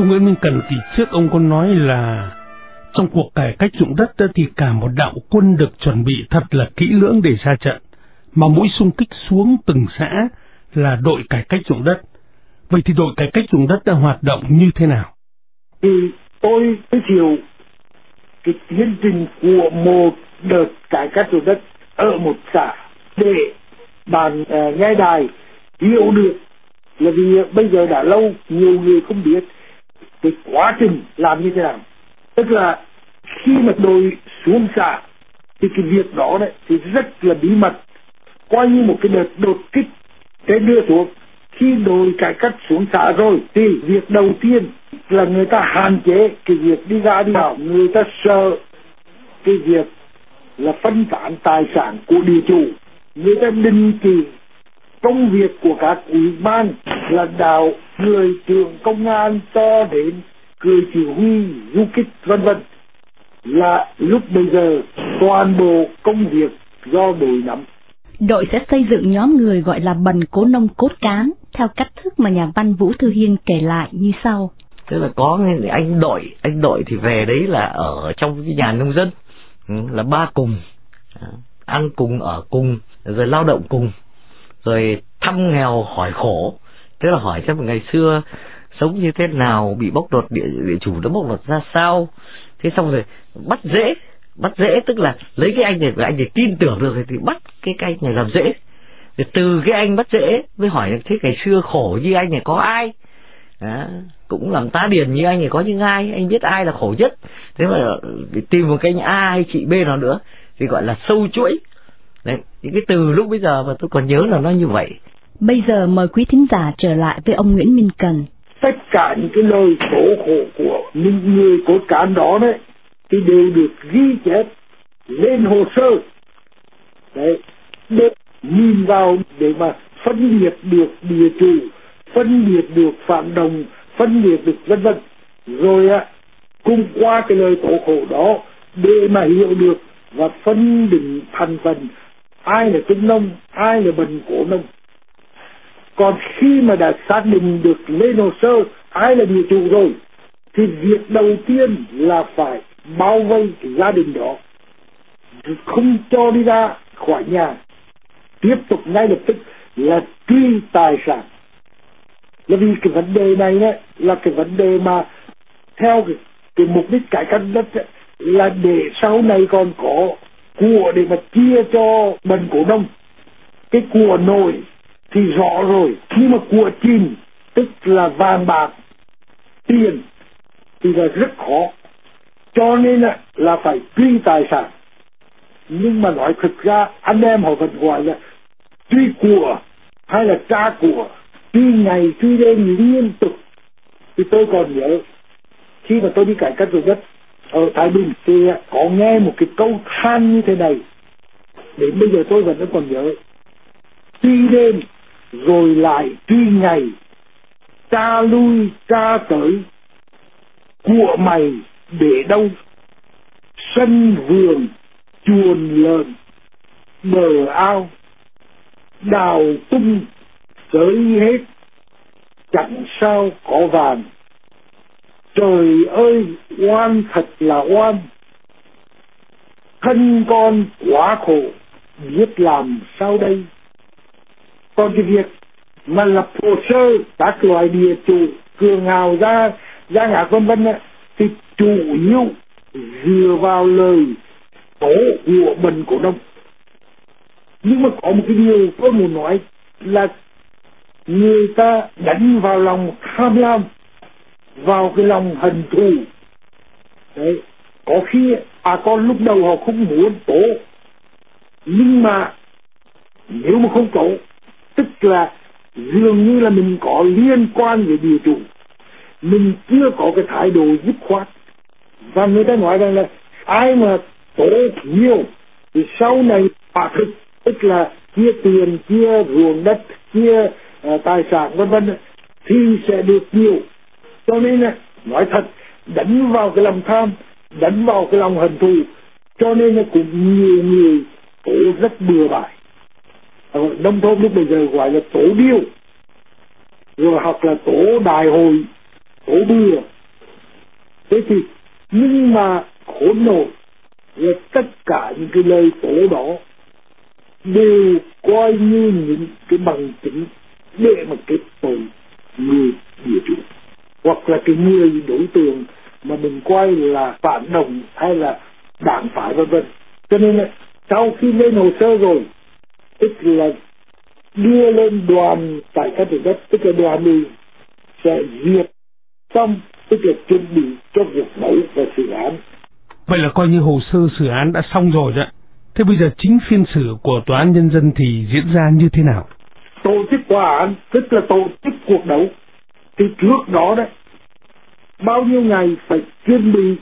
Thưa Nguyễn Minh Cần thì trước ông có nói là trong cuộc cải cách dụng đất thì cả một đạo quân được chuẩn bị thật là kỹ lưỡng để ra trận, mà mũi xung kích xuống từng xã là đội cải cách dụng đất. Vậy thì đội cải cách dụng đất đã hoạt động như thế nào? Thì tôi giới thiệu cái tiến trình của một đợt cải cách dụng đất ở một xã để bàn ờ, uh, nghe đài hiểu được là vì bây giờ đã lâu nhiều người không biết cái quá trình làm như thế nào. Tức là khi mà đội xuống xã, thì cái việc đó đấy thì rất là bí mật. Coi như một cái đợt đột kích để đưa xuống. Khi đội cải cách xuống xã rồi, thì việc đầu tiên là người ta hạn chế cái việc đi ra đi vào. Người ta sợ cái việc là phân tán tài sản của địa chủ. Người ta đình kỳ công việc của các ủy ban là đào người trưởng công an cho đến người chỉ huy du kích vân vân. Là lúc bây giờ toàn bộ công việc do đội nắm. Đội sẽ xây dựng nhóm người gọi là bần cố nông cốt cán theo cách thức mà nhà văn Vũ Thư Hiên kể lại như sau. Tức là có anh đội, anh đội thì về đấy là ở trong cái nhà nông dân. Ừ, là ba cùng, à, ăn cùng ở cùng, rồi lao động cùng, rồi thăm nghèo hỏi khổ, tức là hỏi xem ngày xưa sống như thế nào, bị bóc lột địa, địa chủ nó bóc lột ra sao, thế xong rồi bắt dễ bắt dễ tức là lấy cái anh này và anh này tin tưởng được thì bắt cái anh này làm dễ. Thì từ cái anh bắt dễ mới hỏi thế ngày xưa khổ như anh này có ai? Đó. cũng làm tá điền như anh này có những ai? Anh biết ai là khổ nhất. Thế mà tìm một cái anh a hay chị b nào nữa thì gọi là sâu chuỗi. Đấy những cái từ lúc bây giờ mà tôi còn nhớ là nó như vậy bây giờ mời quý thính giả trở lại với ông Nguyễn Minh Cần. Tất cả những cái lời khổ khổ của những người của cán đó đấy, thì đều được ghi chép lên hồ sơ. Đấy để nhìn vào để mà phân biệt được địa chủ, phân biệt được phản động phân biệt được vân vân. Rồi á cùng qua cái lời khổ khổ đó để mà hiểu được và phân định thành phần. Ai là trung nông, ai là bần cổ nông còn khi mà đã xác định được lên hồ sơ ai là người chủ rồi thì việc đầu tiên là phải bao vây gia đình đó. Không cho đi ra khỏi nhà. Tiếp tục ngay lập tức là truy tài sản. Là vì cái vấn đề này ấy, là cái vấn đề mà theo cái, cái mục đích cải cách đất ấy, là để sau này còn có của để mà chia cho bần cổ đông. Cái của nổi thì rõ rồi, khi mà của chìm, tức là vàng bạc, tiền, thì là rất khó. Cho nên là phải truy tài sản. Nhưng mà nói thực ra, anh em họ vẫn gọi là truy của hay là tra của, truy ngày, truy đêm liên tục. Thì tôi còn nhớ, khi mà tôi đi cải cách ruộng đất ở Thái Bình thì có nghe một cái câu than như thế này. Đến bây giờ tôi vẫn còn nhớ. Truy đêm rồi lại truy ngày tra lui tra tới. Của mày để đâu? Sân vườn chuồn lợn. Bờ ao, đào tung, tới hết. Chẳng sao có vàng. Trời ơi, oan thật là oan. Thân con quá khổ, biết làm sao đây? Còn cái việc mà lập hồ sơ, các loại địa chủ cường hào ra ra ngã vân vân thì chủ yếu dựa vào lời tố của mình cổ đông. Nhưng mà có một cái điều tôi muốn nói là người ta đánh vào lòng tham lam, vào cái lòng hận thù. Đấy, có khi à con lúc đầu họ không muốn tố, nhưng mà nếu mà không tố tức là dường như là mình có liên quan với địa chủ. Mình chưa có cái thái độ dứt khoát. Và người ta nói rằng là ai mà tố nhiều thì sau này quả thực tức là chia tiền chia ruộng đất chia uh, tài sản vân vân thì sẽ được nhiều. Cho nên là nói thật đánh vào cái lòng tham đánh vào cái lòng hận thù cho nên là cũng nhiều người tố rất bừa bãi nông thôn lúc bây giờ gọi là tổ điêu. Rồi hoặc là tổ đại hội, tổ bừa thế thì, nhưng mà khốn nổi là tất cả những cái lời tổ đó đều coi như những cái bằng chứng để mà kết tội người địa chủ. Hoặc là cái người đối tượng mà mình coi là phản động hay là đảng phái, vân vân. Cho nên là sau khi lên hồ sơ rồi tức là đưa lên đoàn tại các tỉnh đất tức là đoàn đi sẽ duyệt xong tức là chuẩn bị cho việc đấu và xử án. Vậy là coi như hồ sơ xử án đã xong rồi đó thế bây giờ chính phiên xử của tòa án nhân dân thì diễn ra như thế nào? Tổ chức tòa án tức là tổ chức cuộc đấu thì trước đó đấy bao nhiêu ngày phải chuẩn bị.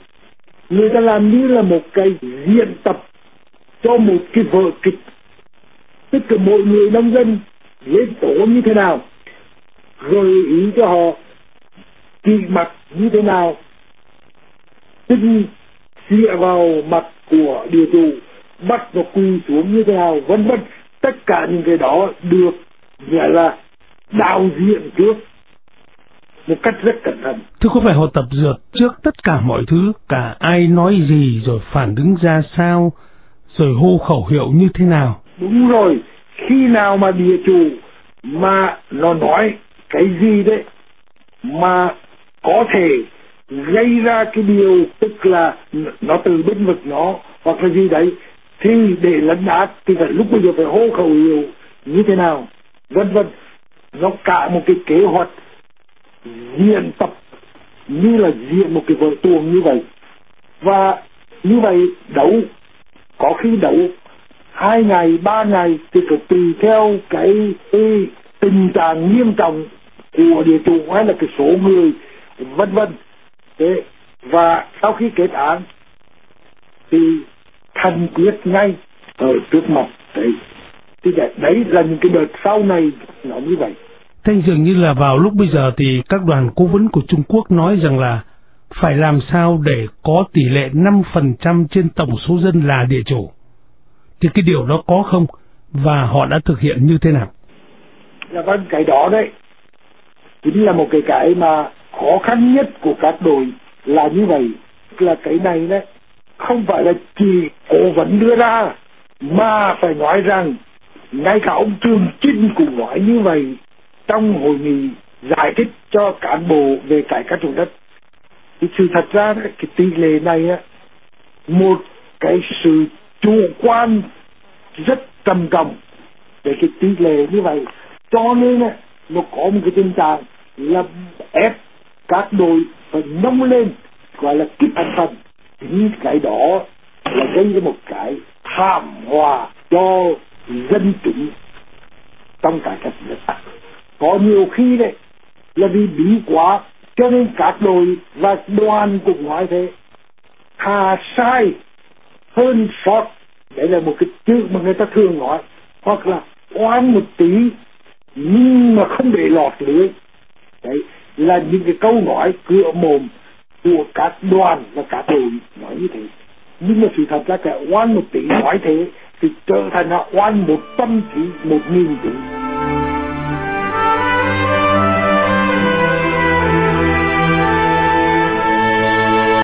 Người ta làm như là một cái diễn tập cho một cái vở kịch tức là mỗi người nông dân lên tổ như thế nào rồi ý cho họ trị mặt như thế nào tinh xịa vào mặt của địa chủ bắt và quỳ xuống như thế nào vân vân tất cả những cái đó được gọi là đạo diện trước một cách rất cẩn thận. Thưa có phải họ tập dượt trước tất cả mọi thứ, cả ai nói gì rồi phản ứng ra sao, rồi hô khẩu hiệu như thế nào? Đúng rồi, khi nào mà địa chủ mà nó nói cái gì đấy mà có thể gây ra cái điều tức là nó từ bên vực nó hoặc là gì đấy thì để lấn át thì phải lúc bây giờ phải hô khẩu hiệu như thế nào vân vân. Nó cả một cái kế hoạch diễn tập như là diễn một cái vở tuồng như vậy. Và như vậy đấu có khi đấu hai ngày ba ngày thì phải tùy theo cái, cái tình trạng nghiêm trọng của địa chủ hay là cái số người vân vân. Thế và sau khi kết án thì thành quyết ngay ở trước mặt đấy. Thì đấy là những cái đợt sau này nó như vậy. Thế dường như là vào lúc bây giờ thì các đoàn cố vấn của Trung Quốc nói rằng là phải làm sao để có tỷ lệ 5% trên tổng số dân là địa chủ. Thì cái điều đó có không? Và họ đã thực hiện như thế nào? Dạ vâng, cái đó đấy chính là một cái cái mà khó khăn nhất của các đội là như vậy. Là cái này đấy không phải là chỉ cố vấn đưa ra mà phải nói rằng ngay cả ông Trường trinh cũng nói như vậy trong hội nghị giải thích cho cán bộ về cải cách ruộng đất thì sự thật ra cái tỷ lệ này á một cái sự chủ quan, rất trầm trọng. Về cái tỷ lệ như vậy, cho nên nó có một cái tình trạng là ép các đội phải nâng lên, gọi là kích thành phần những cái đó là gây ra một cái thảm họa cho dân chúng trong cả các nước. Có nhiều khi đấy, là vì bí quá, cho nên các đội và đoàn cũng nói thế. Thà sai hơn sót đấy là một cái chữ mà người ta thường nói. Hoặc là oan một tí, nhưng mà không để lọt lưới. Đấy, là những cái câu nói cửa mồm của các đoàn và các đội nói như thế. Nhưng mà sự thật là cái oan một tỷ nói thế thì trở thành là oan một trăm tỷ một nghìn tỷ